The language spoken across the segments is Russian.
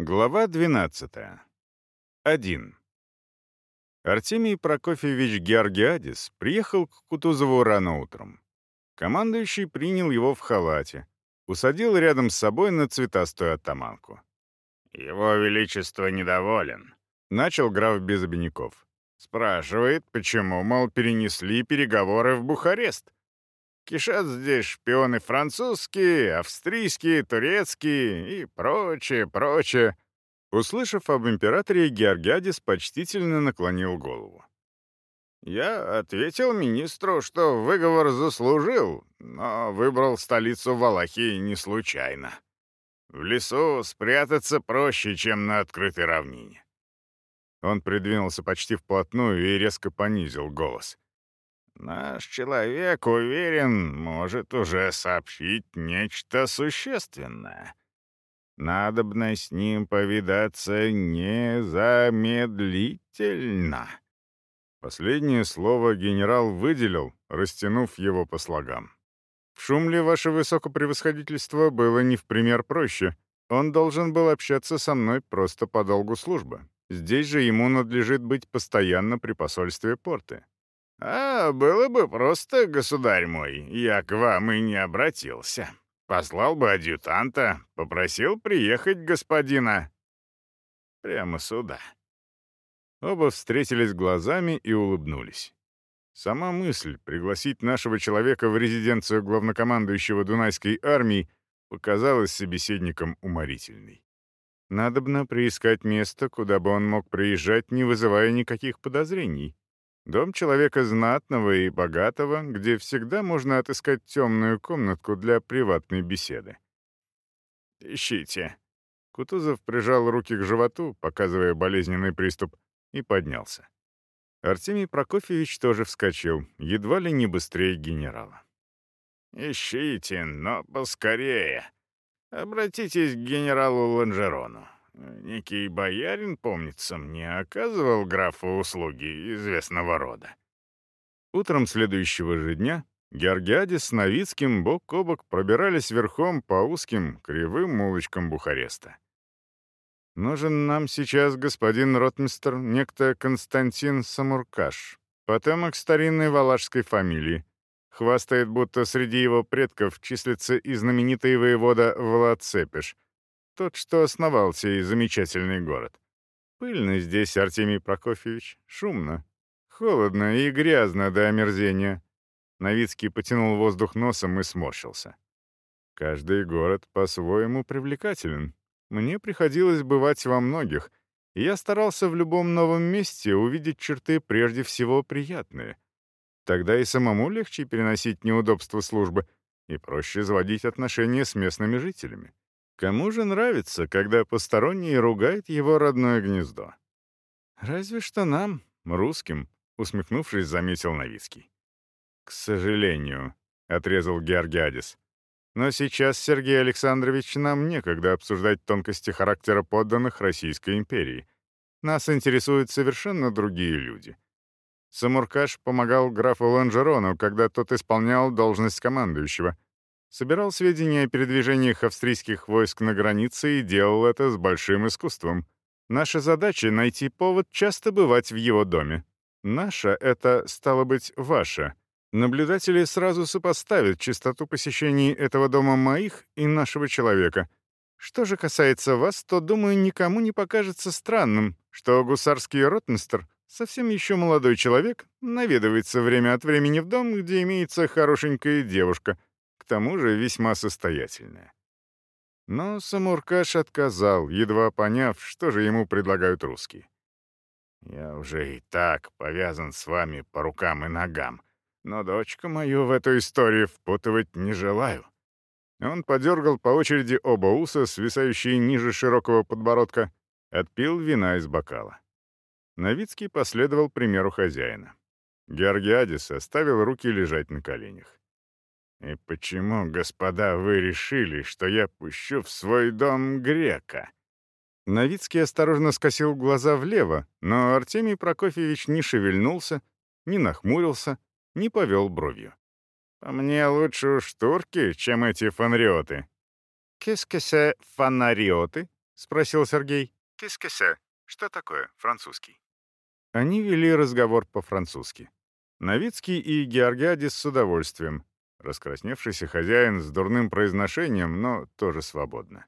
Глава 12. 1. Артемий Прокофьевич Георгиадис приехал к Кутузову рано утром. Командующий принял его в халате, усадил рядом с собой на цветастую оттаманку. «Его Величество недоволен», — начал граф без обиняков. «Спрашивает, почему, мол, перенесли переговоры в Бухарест. Кишат здесь шпионы французские, австрийские, турецкие и прочее, прочее». Услышав об императоре, Георгиадис почтительно наклонил голову. «Я ответил министру, что выговор заслужил, но выбрал столицу Валахии не случайно. В лесу спрятаться проще, чем на открытой равнине». Он придвинулся почти вплотную и резко понизил голос. Наш человек, уверен, может уже сообщить нечто существенное. Надобно с ним повидаться незамедлительно. Последнее слово генерал выделил, растянув его по слогам. В Шумле ваше высокопревосходительство было не в пример проще. Он должен был общаться со мной просто по долгу службы. Здесь же ему надлежит быть постоянно при посольстве порты. «А, было бы просто, государь мой, я к вам и не обратился. Послал бы адъютанта, попросил приехать господина. Прямо сюда». Оба встретились глазами и улыбнулись. Сама мысль пригласить нашего человека в резиденцию главнокомандующего Дунайской армии показалась собеседником уморительной. Надобно приискать место, куда бы он мог приезжать, не вызывая никаких подозрений. Дом человека знатного и богатого, где всегда можно отыскать темную комнатку для приватной беседы. «Ищите». Кутузов прижал руки к животу, показывая болезненный приступ, и поднялся. Артемий Прокофьевич тоже вскочил, едва ли не быстрее генерала. «Ищите, но поскорее. Обратитесь к генералу Ланжерону. Некий боярин, помнится мне, оказывал графу услуги известного рода. Утром следующего же дня Георгиадис с Новицким бок о бок пробирались верхом по узким, кривым улочкам Бухареста. «Нужен нам сейчас господин ротмистр, некто Константин Самуркаш, потомок старинной валашской фамилии. Хвастает, будто среди его предков числится и знаменитый воевода Влад Цепиш — тот, что основал сей замечательный город. Пыльно здесь, Артемий Прокофьевич, шумно, холодно и грязно до омерзения. Новицкий потянул воздух носом и сморщился. Каждый город по-своему привлекателен. Мне приходилось бывать во многих, и я старался в любом новом месте увидеть черты прежде всего приятные. Тогда и самому легче переносить неудобства службы и проще заводить отношения с местными жителями. Кому же нравится, когда посторонний ругает его родное гнездо? Разве что нам, русским, усмехнувшись, заметил Новицкий. К сожалению, отрезал Георгиадис. Но сейчас, Сергей Александрович, нам некогда обсуждать тонкости характера подданных Российской империи. Нас интересуют совершенно другие люди. Самуркаш помогал графу Ланжерону, когда тот исполнял должность командующего — собирал сведения о передвижениях австрийских войск на границе и делал это с большим искусством. Наша задача — найти повод часто бывать в его доме. Наша — это, стало быть, ваша. Наблюдатели сразу сопоставят частоту посещений этого дома моих и нашего человека. Что же касается вас, то, думаю, никому не покажется странным, что гусарский ротмистр, совсем еще молодой человек, наведывается время от времени в дом, где имеется хорошенькая девушка — тому же весьма состоятельная. Но Самуркаш отказал, едва поняв, что же ему предлагают русские. «Я уже и так повязан с вами по рукам и ногам, но дочку мою в эту историю впутывать не желаю». Он подергал по очереди оба уса, свисающие ниже широкого подбородка, отпил вина из бокала. Новицкий последовал примеру хозяина. Георгиадис оставил руки лежать на коленях. «И почему, господа, вы решили, что я пущу в свой дом грека?» Новицкий осторожно скосил глаза влево, но Артемий Прокофьевич не шевельнулся, не нахмурился, не повел бровью. «По мне лучше уж турки, чем эти фонариоты». «Кескесе фонариоты?» — спросил Сергей. «Кискесе. Что такое французский?» Они вели разговор по-французски. Новицкий и Георгиадис с удовольствием. Раскрасневшийся хозяин с дурным произношением, но тоже свободно.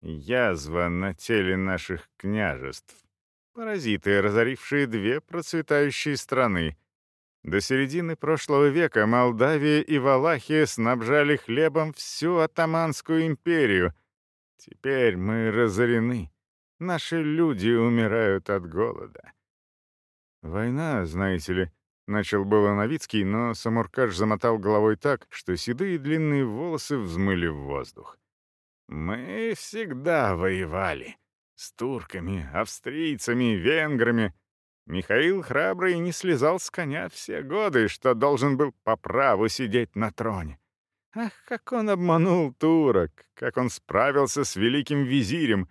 Язва на теле наших княжеств. Паразиты, разорившие две процветающие страны. До середины прошлого века Молдавия и Валахия снабжали хлебом всю Атаманскую империю. Теперь мы разорены. Наши люди умирают от голода. Война, знаете ли, начал было Новицкий, но Самуркаш замотал головой так, что седые длинные волосы взмыли в воздух. Мы всегда воевали. С турками, австрийцами, венграми. Михаил Храбрый не слезал с коня все годы, что должен был по праву сидеть на троне. Ах, как он обманул турок, как он справился с великим визирем.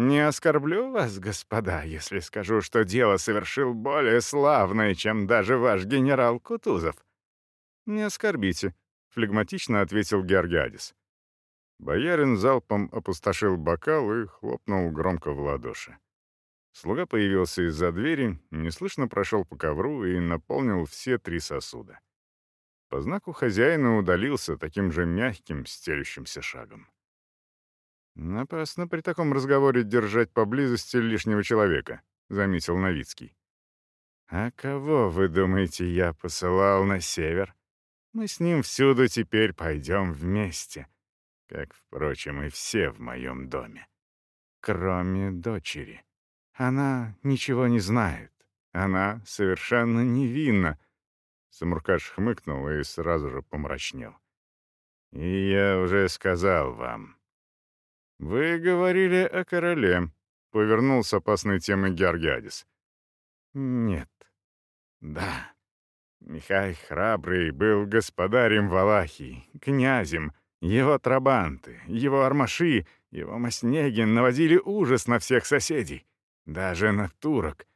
Не оскорблю вас, господа, если скажу, что дело совершил более славное, чем даже ваш генерал Кутузов. Не оскорбите, — флегматично ответил Георгиадис. Боярин залпом опустошил бокал и хлопнул громко в ладоши. Слуга появился из-за двери, неслышно прошел по ковру и наполнил все три сосуда. По знаку хозяина удалился таким же мягким, стелющимся шагом. «Опасно при таком разговоре держать поблизости лишнего человека», — заметил Новицкий. «А кого, вы думаете, я посылал на север? Мы с ним всюду теперь пойдем вместе как, впрочем, и все в моем доме. Кроме дочери. Она ничего не знает. Она совершенно невинна. Самуркаш хмыкнул и сразу же помрачнел. «И я уже сказал вам». «Вы говорили о короле», — повернул с опасной темой Георгиадис. «Нет». «Да». Михай Храбрый был господарем Валахии, князем, его трабанты, его армаши, его Маснегин наводили ужас на всех соседей, даже на турок.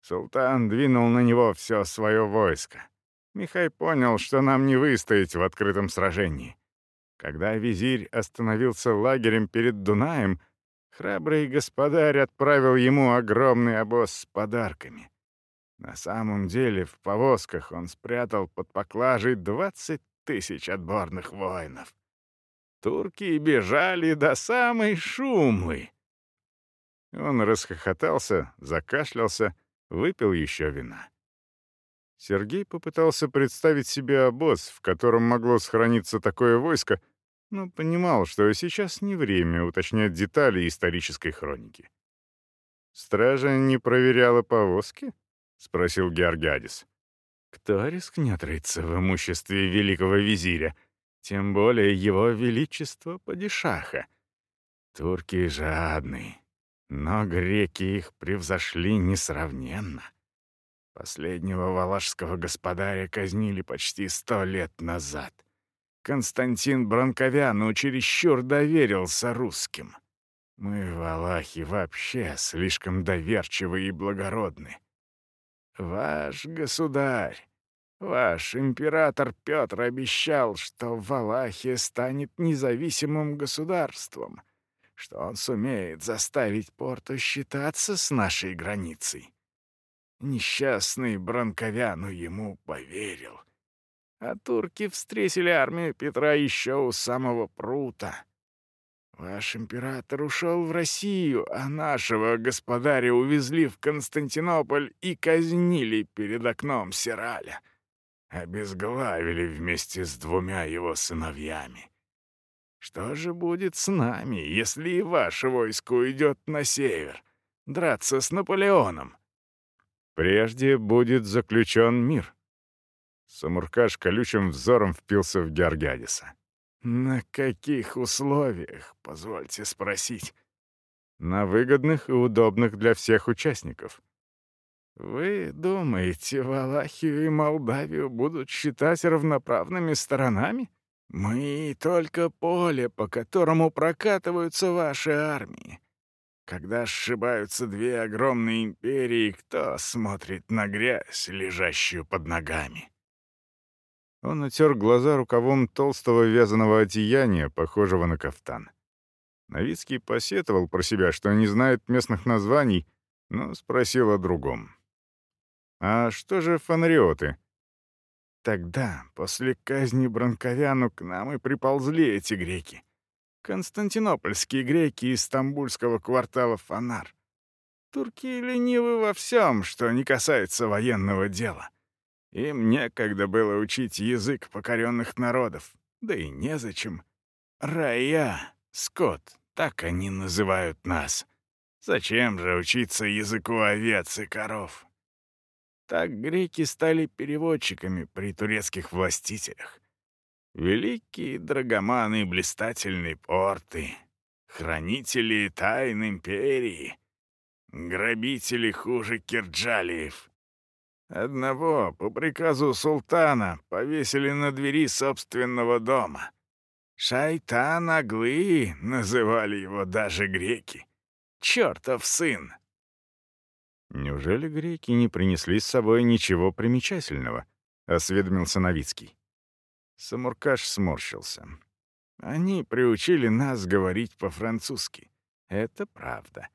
Султан двинул на него все свое войско. Михай понял, что нам не выстоять в открытом сражении. Когда визирь остановился лагерем перед Дунаем, храбрый господарь отправил ему огромный обоз с подарками. На самом деле в повозках он спрятал под поклажей двадцать тысяч отборных воинов. Турки бежали до самой Шумлы. Он расхохотался, закашлялся, выпил еще вина. Сергей попытался представить себе обоз, в котором могло сохраниться такое войско, но понимал, что сейчас не время уточнять детали исторической хроники. «Стража не проверяла повозки?» — спросил Георгиадис. «Кто рискнет рыться в имуществе великого визиря?» Тем более его величество падишаха. Турки жадны, но греки их превзошли несравненно. Последнего валашского господаря казнили почти сто лет назад. Константин Бранковяну чересчур доверился русским. Мы, валахи, вообще слишком доверчивы и благородны. Ваш государь Ваш император Петр обещал, что Валахия станет независимым государством, что он сумеет заставить Порту считаться с нашей границей. Несчастный Бранковяну ему поверил. А турки встретили армию Петра еще у самого прута. Ваш император ушел в Россию, а нашего господаря увезли в Константинополь и казнили перед окном Сираля обезглавили вместе с двумя его сыновьями. Что же будет с нами, если и ваше войско уйдет на север, драться с Наполеоном? Прежде будет заключен мир. Самуркаш колючим взором впился в Георгиадиса. «На каких условиях, позвольте спросить?» «На выгодных и удобных для всех участников», «Вы думаете, Валахию и Молдавию будут считать равноправными сторонами? Мы только поле, по которому прокатываются ваши армии. Когда сшибаются две огромные империи, кто смотрит на грязь, лежащую под ногами?» Он утер глаза рукавом толстого вязаного одеяния, похожего на кафтан. Новицкий посетовал про себя, что не знает местных названий, но спросил о другом. «А что же фонариоты?» Тогда, после казни Бранковяну, к нам и приползли эти греки. Константинопольские греки из стамбульского квартала Фонар. Турки ленивы во всем, что не касается военного дела. Им некогда было учить язык покоренных народов, да и незачем. Рая, скот, так они называют нас. Зачем же учиться языку овец и коров? Так греки стали переводчиками при турецких властителях. Великие драгоманы и блистательные порты, хранители тайн империи, грабители хуже кирджалиев. Одного по приказу султана повесили на двери собственного дома. «Шайтан Аглы» называли его даже греки. «Чертов сын!» «Неужели греки не принесли с собой ничего примечательного?» — осведомился Новицкий. Самуркаш сморщился. «Они приучили нас говорить по-французски. Это правда.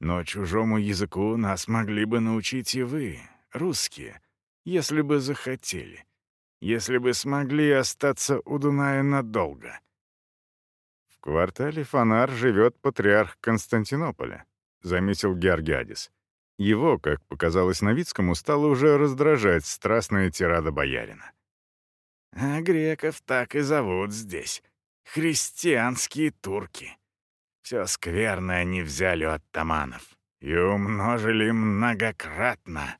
Но чужому языку нас могли бы научить и вы, русские, если бы захотели, если бы смогли остаться у Дуная надолго». «В квартале Фонар живет патриарх Константинополя», — заметил Георгиадис. Его, как показалось Новицкому, стало уже раздражать страстная тирада боярина. «А греков так и зовут здесь. Христианские турки. Все скверное они взяли от таманов и умножили многократно.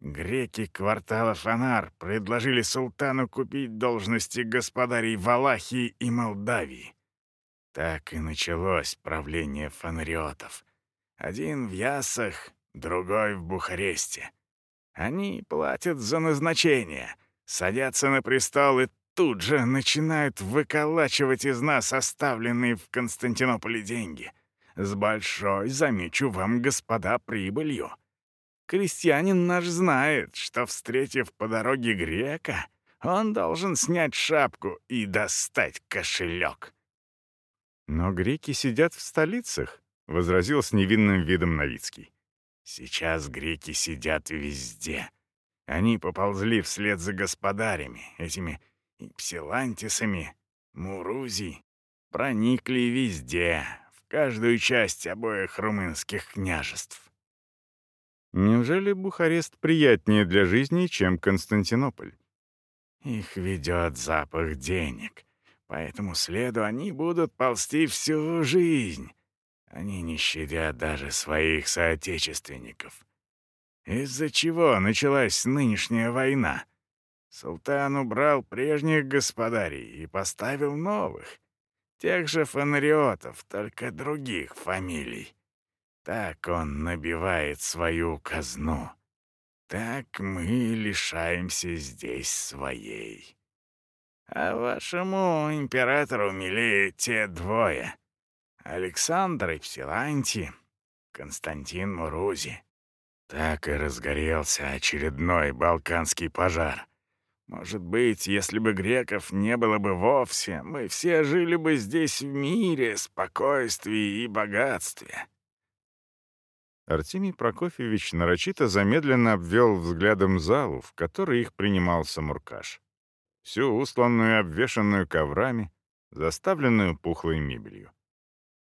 Греки квартала Фонар предложили султану купить должности господарей Валахии и Молдавии. Так и началось правление фонариотов. Один в Ясах, другой в Бухаресте. Они платят за назначение, садятся на престол и тут же начинают выколачивать из нас оставленные в Константинополе деньги. С большой, замечу вам, господа, прибылью. Крестьянин наш знает, что, встретив по дороге грека, он должен снять шапку и достать кошелек. «Но греки сидят в столицах», — возразил с невинным видом Новицкий. Сейчас греки сидят везде. Они поползли вслед за господарями, этими псилантисами, мурузи, проникли везде, в каждую часть обоих румынских княжеств. Неужели Бухарест приятнее для жизни, чем Константинополь? Их ведет запах денег, по этому следу они будут ползти всю жизнь. Они не щадят даже своих соотечественников. Из-за чего началась нынешняя война? Султан убрал прежних господарей и поставил новых. Тех же фонариотов, только других фамилий. Так он набивает свою казну. Так мы лишаемся здесь своей. А вашему императору милее те двое — Александр Ипсиланти, Константин Мурузи. Так и разгорелся очередной балканский пожар. Может быть, если бы греков не было бы вовсе, мы все жили бы здесь в мире, спокойствии и богатстве. Артемий Прокофьевич нарочито замедленно обвел взглядом залу, в которой их принимал Самуркаш. Всю устланную обвешанную коврами, заставленную пухлой мебелью.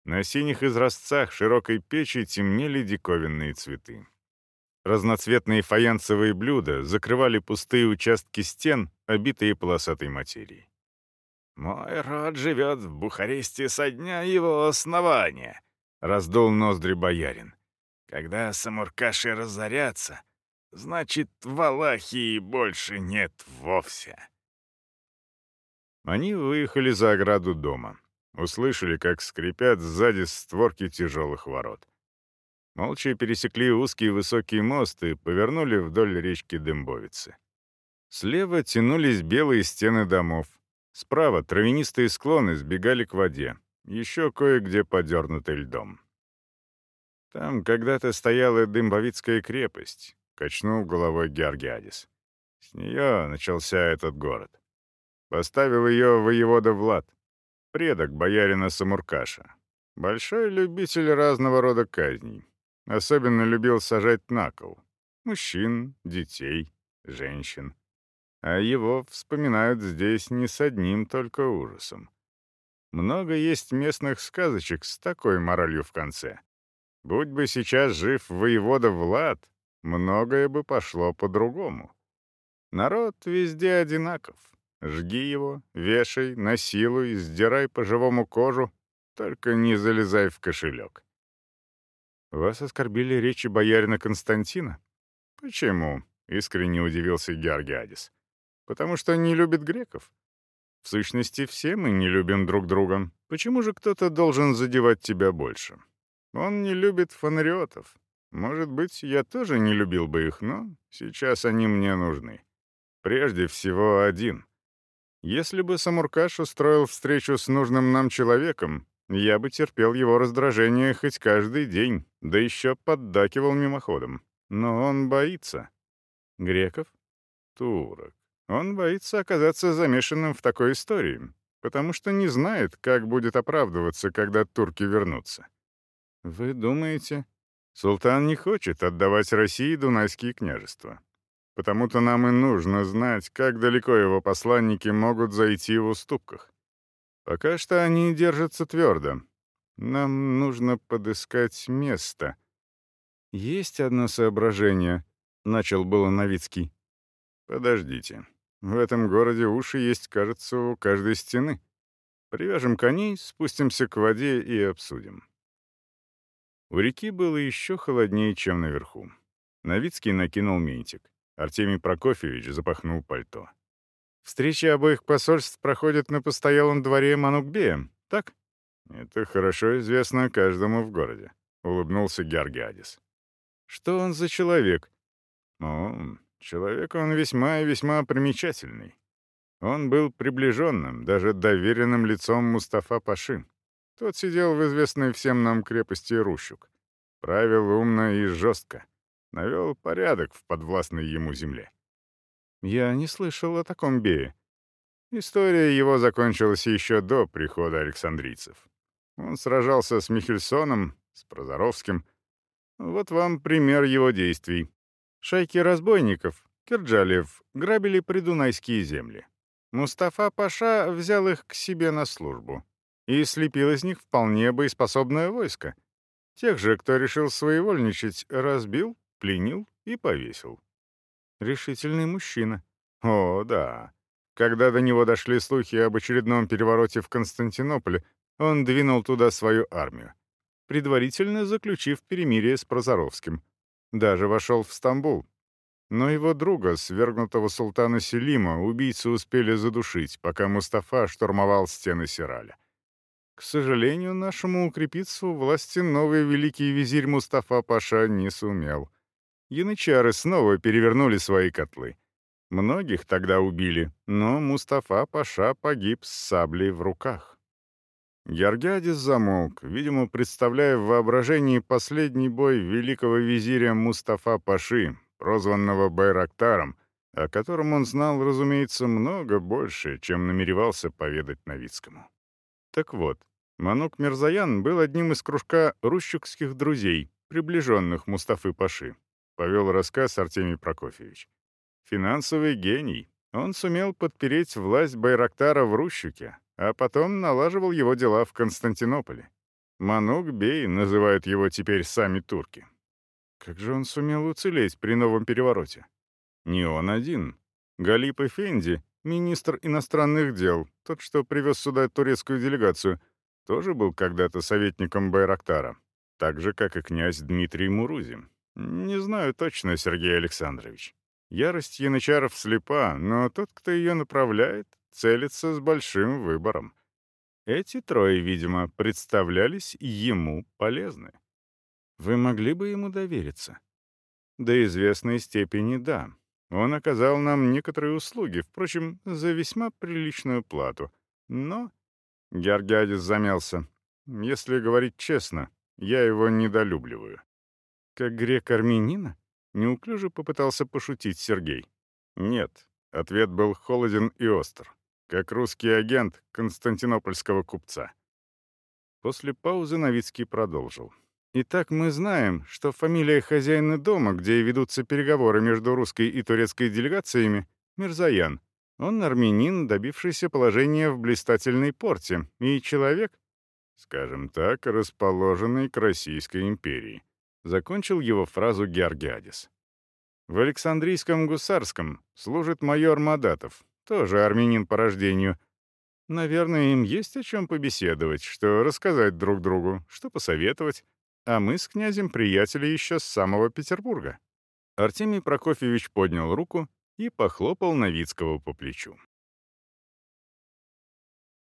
На синих изразцах широкой печи темнели диковинные цветы. Разноцветные фаянсовые блюда закрывали пустые участки стен, обитые полосатой материей. «Мой род живет в Бухаресте со дня его основания», — раздул ноздри боярин. «Когда самуркаши разорятся, значит, в Аллахии больше нет вовсе». Они выехали за ограду дома. Услышали, как скрипят сзади створки тяжелых ворот. Молча пересекли узкий высокий мост и повернули вдоль речки Дымбовицы. Слева тянулись белые стены домов. Справа травянистые склоны сбегали к воде, еще кое-где подернутый льдом. Там когда-то стояла Дымбовицкая крепость, качнул головой Георгиадис. С нее начался этот город. Поставил ее воевода Влад предок боярина Самуркаша. Большой любитель разного рода казней. Особенно любил сажать на кол. Мужчин, детей, женщин. А его вспоминают здесь не с одним только ужасом. Много есть местных сказочек с такой моралью в конце. Будь бы сейчас жив воевода Влад, многое бы пошло по-другому. Народ везде одинаков. Жги его, вешай, насилуй, сдирай по-живому кожу, только не залезай в кошелек. Вас оскорбили речи боярина Константина? Почему? Искренне удивился Георгиадис. Потому что не любит греков. В сущности, все мы не любим друг друга. Почему же кто-то должен задевать тебя больше? Он не любит фонариотов. Может быть, я тоже не любил бы их, но сейчас они мне нужны. Прежде всего, один. Если бы Самуркаш устроил встречу с нужным нам человеком, я бы терпел его раздражение хоть каждый день, да еще поддакивал мимоходом. Но он боится. Греков? Турок. Он боится оказаться замешанным в такой истории, потому что не знает, как будет оправдываться, когда турки вернутся. Вы думаете, султан не хочет отдавать России Дунайские княжества? Потому-то нам и нужно знать, как далеко его посланники могут зайти в уступках. Пока что они держатся твердо. Нам нужно подыскать место. Есть одно соображение, — начал было Новицкий. Подождите. В этом городе уши есть, кажется, у каждой стены. Привяжем коней, спустимся к воде и обсудим. У реки было еще холоднее, чем наверху. Новицкий накинул ментик. Артемий Прокофьевич запахнул пальто. Встречи обоих посольств проходят на постоялом дворе Манукбея, так? Это хорошо известно каждому в городе, улыбнулся Георгиадис. Что он за человек? О, человек он весьма и весьма примечательный. Он был приближенным, даже доверенным лицом Мустафа Паши. Тот сидел в известной всем нам крепости Рущук. Правил умно и жестко. Навел порядок в подвластной ему земле. Я не слышал о таком бее. История его закончилась еще до прихода александрийцев. Он сражался с Михельсоном, с Прозоровским. Вот вам пример его действий. Шайки разбойников, Кирджалев, грабили придунайские земли. Мустафа Паша взял их к себе на службу и слепил из них вполне боеспособное войско. Тех же, кто решил своевольничать, разбил, пленил и повесил. Решительный мужчина. О, да. Когда до него дошли слухи об очередном перевороте в Константинополе, он двинул туда свою армию, предварительно заключив перемирие с Прозоровским. Даже вошел в Стамбул. Но его друга, свергнутого султана Селима, убийцы успели задушить, пока Мустафа штурмовал стены Сираля. К сожалению, нашему укрепиться у власти новый великий визирь Мустафа Паша не сумел янычары снова перевернули свои котлы. Многих тогда убили, но Мустафа Паша погиб с саблей в руках. Георгиадис замолк, видимо, представляя в воображении последний бой великого визиря Мустафа Паши, прозванного Байрактаром, о котором он знал, разумеется, много больше, чем намеревался поведать Новицкому. Так вот, Манук Мирзаян был одним из кружка рущукских друзей, приближенных Мустафы Паши. — повел рассказ Артемий Прокофьевич. «Финансовый гений. Он сумел подпереть власть Байрактара в Рущуке, а потом налаживал его дела в Константинополе. Манук Бей называют его теперь сами турки. Как же он сумел уцелеть при новом перевороте? Не он один. Галип Эфенди, министр иностранных дел, тот, что привез сюда турецкую делегацию, тоже был когда-то советником Байрактара, так же, как и князь Дмитрий Мурузин. «Не знаю точно, Сергей Александрович. Ярость янычаров слепа, но тот, кто ее направляет, целится с большим выбором. Эти трое, видимо, представлялись ему полезны. Вы могли бы ему довериться? До известной степени да. Он оказал нам некоторые услуги, впрочем, за весьма приличную плату. Но... Георгиадис замялся. Если говорить честно, я его недолюбливаю. «Как грек-армянина?» — неуклюже попытался пошутить Сергей. «Нет». Ответ был холоден и остр, как русский агент константинопольского купца. После паузы Новицкий продолжил. Итак, мы знаем, что фамилия хозяина дома, где ведутся переговоры между русской и турецкой делегациями, Мирзаян. Он армянин, добившийся положения в блистательной порте, и человек, скажем так, расположенный к Российской империи. Закончил его фразу Георгиадис. В Александрийском гусарском служит майор Мадатов, тоже армянин по рождению. Наверное, им есть о чем побеседовать, что рассказать друг другу, что посоветовать. А мы с князем приятели еще с самого Петербурга. Артемий Прокофьевич поднял руку и похлопал Новицкого по плечу.